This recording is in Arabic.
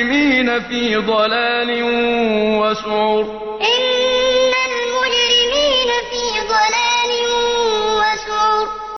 المجرمين في ضلال وسعر.